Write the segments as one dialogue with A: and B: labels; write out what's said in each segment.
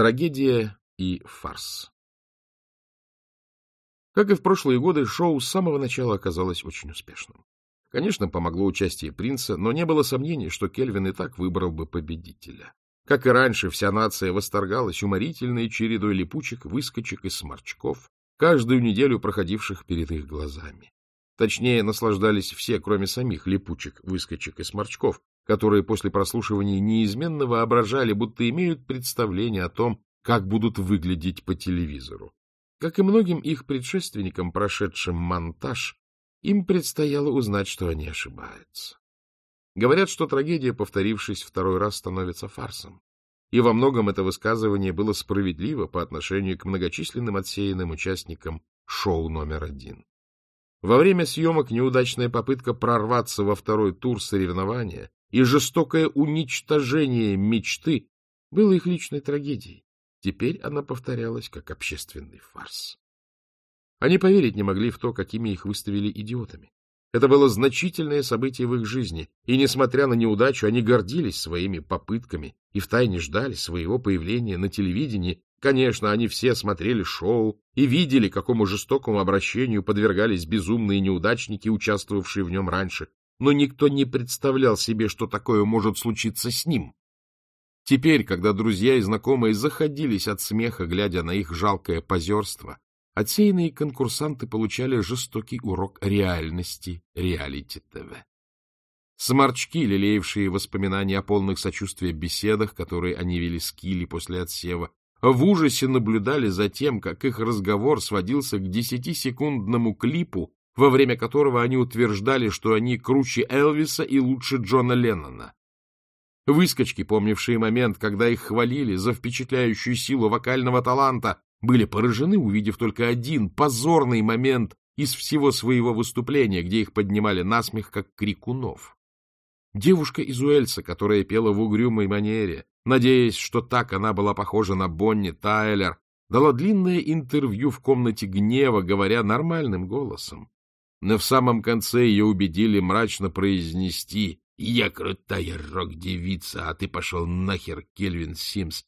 A: Трагедия и фарс. Как и в прошлые годы, шоу с самого начала оказалось очень успешным. Конечно, помогло участие принца, но не было сомнений, что Кельвин и так выбрал бы победителя. Как и раньше, вся нация восторгалась уморительной чередой липучек, выскочек и сморчков, каждую неделю проходивших перед их глазами. Точнее, наслаждались все, кроме самих липучек, выскочек и сморчков, которые после прослушивания неизменно воображали, будто имеют представление о том, как будут выглядеть по телевизору. Как и многим их предшественникам, прошедшим монтаж, им предстояло узнать, что они ошибаются. Говорят, что трагедия, повторившись второй раз, становится фарсом. И во многом это высказывание было справедливо по отношению к многочисленным отсеянным участникам шоу номер один. Во время съемок неудачная попытка прорваться во второй тур соревнования и жестокое уничтожение мечты было их личной трагедией. Теперь она повторялась как общественный фарс. Они поверить не могли в то, какими их выставили идиотами. Это было значительное событие в их жизни, и, несмотря на неудачу, они гордились своими попытками и втайне ждали своего появления на телевидении. Конечно, они все смотрели шоу и видели, какому жестокому обращению подвергались безумные неудачники, участвовавшие в нем раньше, но никто не представлял себе, что такое может случиться с ним. Теперь, когда друзья и знакомые заходились от смеха, глядя на их жалкое позерство, отсеянные конкурсанты получали жестокий урок реальности реалити-ТВ. Сморчки, лелеявшие воспоминания о полных сочувствия беседах, которые они вели с Килли после отсева, в ужасе наблюдали за тем, как их разговор сводился к десятисекундному клипу, во время которого они утверждали, что они круче Элвиса и лучше Джона Леннона. Выскочки, помнившие момент, когда их хвалили за впечатляющую силу вокального таланта, были поражены, увидев только один позорный момент из всего своего выступления, где их поднимали насмех, как крикунов. Девушка из Уэльса, которая пела в угрюмой манере, надеясь, что так она была похожа на Бонни Тайлер, дала длинное интервью в комнате гнева, говоря нормальным голосом. Но в самом конце ее убедили мрачно произнести «Я крутая рок-девица, а ты пошел нахер, Кельвин Симс,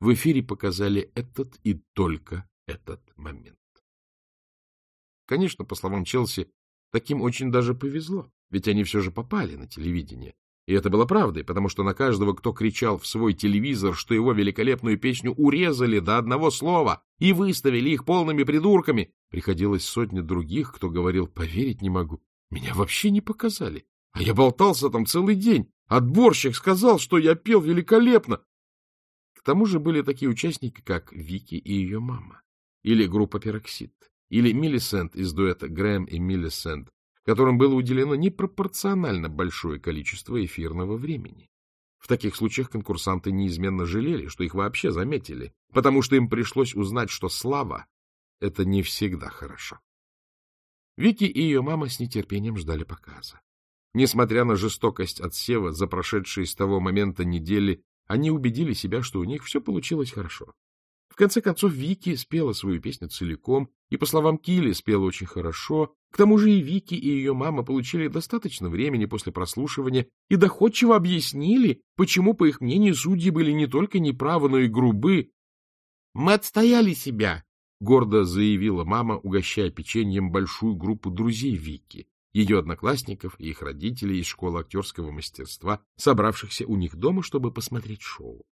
A: в эфире показали этот и только этот момент. Конечно, по словам Челси, таким очень даже повезло, ведь они все же попали на телевидение. И это было правдой, потому что на каждого, кто кричал в свой телевизор, что его великолепную песню урезали до одного слова и выставили их полными придурками, приходилось сотни других, кто говорил «поверить не могу». Меня вообще не показали. А я болтался там целый день. Отборщик сказал, что я пел великолепно. К тому же были такие участники, как Вики и ее мама, или группа Пероксид, или Миллисент из дуэта Грэм и Миллисент, которым было уделено непропорционально большое количество эфирного времени. В таких случаях конкурсанты неизменно жалели, что их вообще заметили, потому что им пришлось узнать, что слава — это не всегда хорошо. Вики и ее мама с нетерпением ждали показа. Несмотря на жестокость отсева за прошедшие с того момента недели, они убедили себя, что у них все получилось хорошо. В конце концов, Вики спела свою песню целиком, и, по словам Килли, спела очень хорошо. К тому же и Вики, и ее мама получили достаточно времени после прослушивания и доходчиво объяснили, почему, по их мнению, судьи были не только неправы, но и грубы. — Мы отстояли себя, — гордо заявила мама, угощая печеньем большую группу друзей Вики ее одноклассников и их родителей из школы актерского мастерства, собравшихся у них дома, чтобы посмотреть шоу.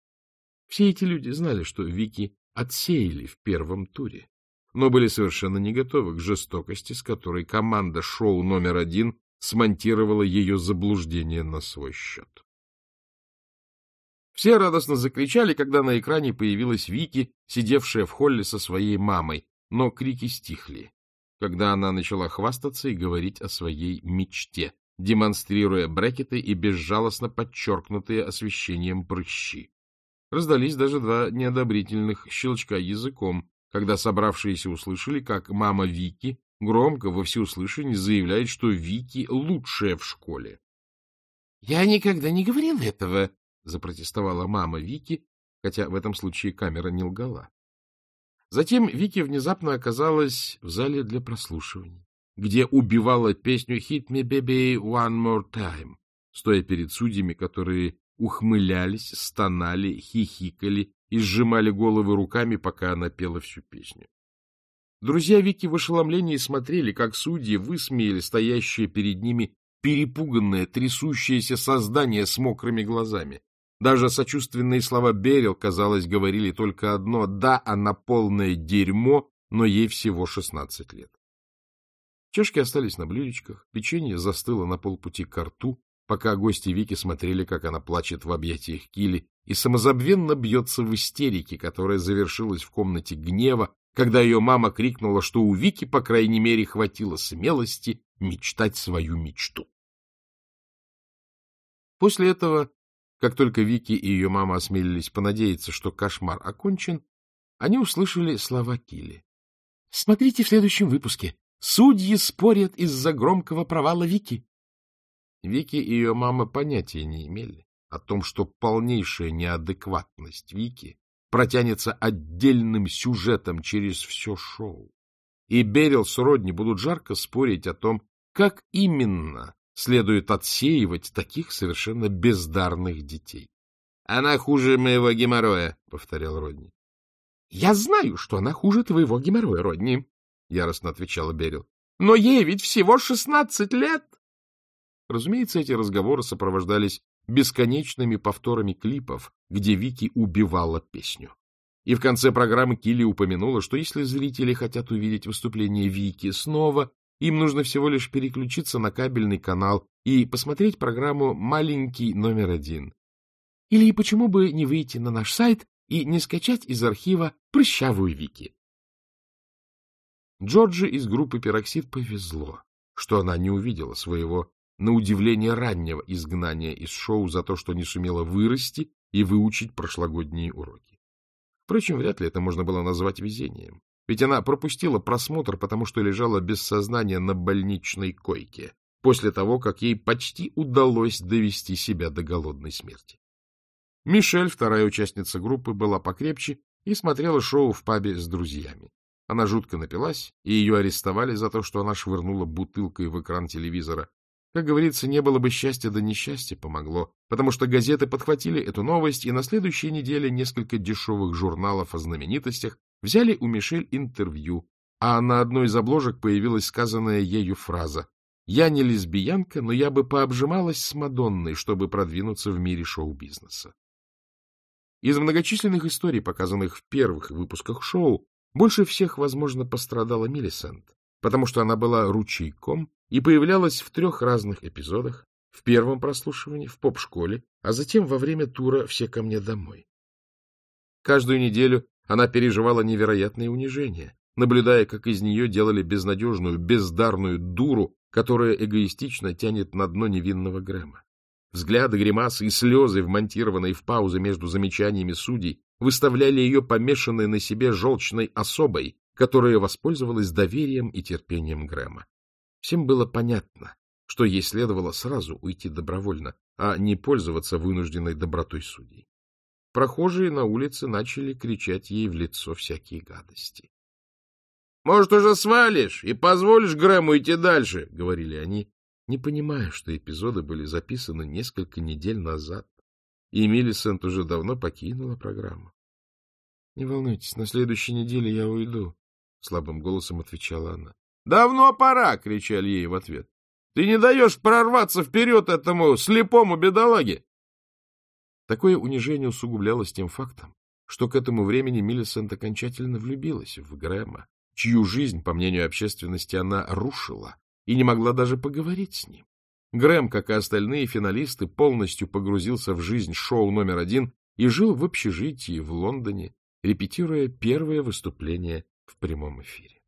A: Все эти люди знали, что Вики отсеяли в первом туре, но были совершенно не готовы к жестокости, с которой команда шоу номер один смонтировала ее заблуждение на свой счет. Все радостно закричали, когда на экране появилась Вики, сидевшая в холле со своей мамой, но крики стихли когда она начала хвастаться и говорить о своей мечте, демонстрируя брекеты и безжалостно подчеркнутые освещением прыщи. Раздались даже два неодобрительных щелчка языком, когда собравшиеся услышали, как мама Вики громко во всеуслышание заявляет, что Вики лучшая в школе. — Я никогда не говорил этого, — запротестовала мама Вики, хотя в этом случае камера не лгала. Затем Вики внезапно оказалась в зале для прослушиваний, где убивала песню «Hit me, baby, one more time», стоя перед судьями, которые ухмылялись, стонали, хихикали и сжимали головы руками, пока она пела всю песню. Друзья Вики в ошеломлении смотрели, как судьи высмеяли стоящее перед ними перепуганное, трясущееся создание с мокрыми глазами. Даже сочувственные слова Берил, казалось, говорили только одно — да, она полное дерьмо, но ей всего шестнадцать лет. Чашки остались на блюдечках, печенье застыло на полпути к рту, пока гости Вики смотрели, как она плачет в объятиях Кили и самозабвенно бьется в истерике, которая завершилась в комнате гнева, когда ее мама крикнула, что у Вики, по крайней мере, хватило смелости мечтать свою мечту. После этого как только Вики и ее мама осмелились понадеяться, что кошмар окончен, они услышали слова Килли. — Смотрите в следующем выпуске. Судьи спорят из-за громкого провала Вики. Вики и ее мама понятия не имели о том, что полнейшая неадекватность Вики протянется отдельным сюжетом через все шоу. И Берил с Родни будут жарко спорить о том, как именно следует отсеивать таких совершенно бездарных детей. — Она хуже моего геморроя, — повторял Родни. — Я знаю, что она хуже твоего геморроя, Родни, — яростно отвечала Берил. — Но ей ведь всего шестнадцать лет! Разумеется, эти разговоры сопровождались бесконечными повторами клипов, где Вики убивала песню. И в конце программы Килли упомянула, что если зрители хотят увидеть выступление Вики снова, им нужно всего лишь переключиться на кабельный канал и посмотреть программу «Маленький номер один». Или почему бы не выйти на наш сайт и не скачать из архива прыщавую Вики? Джорджи из группы «Пероксид» повезло, что она не увидела своего, на удивление, раннего изгнания из шоу за то, что не сумела вырасти и выучить прошлогодние уроки. Впрочем, вряд ли это можно было назвать везением. Ведь она пропустила просмотр, потому что лежала без сознания на больничной койке, после того, как ей почти удалось довести себя до голодной смерти. Мишель, вторая участница группы, была покрепче и смотрела шоу в пабе с друзьями. Она жутко напилась, и ее арестовали за то, что она швырнула бутылкой в экран телевизора. Как говорится, не было бы счастья, да несчастье помогло, потому что газеты подхватили эту новость, и на следующей неделе несколько дешевых журналов о знаменитостях Взяли у Мишель интервью, а на одной из обложек появилась сказанная ею фраза «Я не лесбиянка, но я бы пообжималась с Мадонной, чтобы продвинуться в мире шоу-бизнеса». Из многочисленных историй, показанных в первых выпусках шоу, больше всех, возможно, пострадала Миллисент, потому что она была ручейком и появлялась в трех разных эпизодах, в первом прослушивании, в поп-школе, а затем во время тура «Все ко мне домой». Каждую неделю она переживала невероятные унижения, наблюдая, как из нее делали безнадежную, бездарную дуру, которая эгоистично тянет на дно невинного Грэма. Взгляды, гримасы и слезы, вмонтированные в паузы между замечаниями судей, выставляли ее помешанной на себе желчной особой, которая воспользовалась доверием и терпением Грэма. Всем было понятно, что ей следовало сразу уйти добровольно, а не пользоваться вынужденной добротой судей. Прохожие на улице начали кричать ей в лицо всякие гадости. — Может, уже свалишь и позволишь Грэму идти дальше? — говорили они, не понимая, что эпизоды были записаны несколько недель назад, и Миллисент уже давно покинула программу. — Не волнуйтесь, на следующей неделе я уйду, — слабым голосом отвечала она. — Давно пора! — кричали ей в ответ. — Ты не даешь прорваться вперед этому слепому бедолаге! Такое унижение усугублялось тем фактом, что к этому времени Миллисент окончательно влюбилась в Грэма, чью жизнь, по мнению общественности, она рушила и не могла даже поговорить с ним. Грэм, как и остальные финалисты, полностью погрузился в жизнь шоу номер один и жил в общежитии в Лондоне, репетируя первое выступление в прямом эфире.